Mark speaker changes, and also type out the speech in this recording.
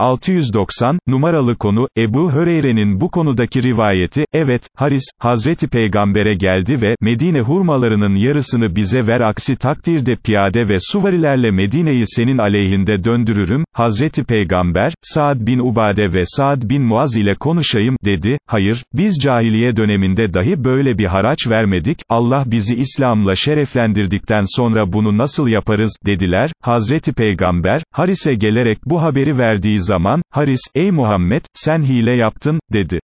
Speaker 1: 690, numaralı konu, Ebu Höreyre'nin bu konudaki rivayeti, evet, Haris, Hazreti Peygamber'e geldi ve, Medine hurmalarının yarısını bize ver aksi takdirde piyade ve suvarilerle Medine'yi senin aleyhinde döndürürüm, Hazreti Peygamber, Saad bin Ubade ve Saad bin Muaz ile konuşayım, dedi, hayır, biz cahiliye döneminde dahi böyle bir haraç vermedik, Allah bizi İslam'la şereflendirdikten sonra bunu nasıl yaparız, dediler, Hazreti Peygamber, Haris'e gelerek bu haberi verdiği zaman, Haris, ey Muhammed, sen hile yaptın, dedi.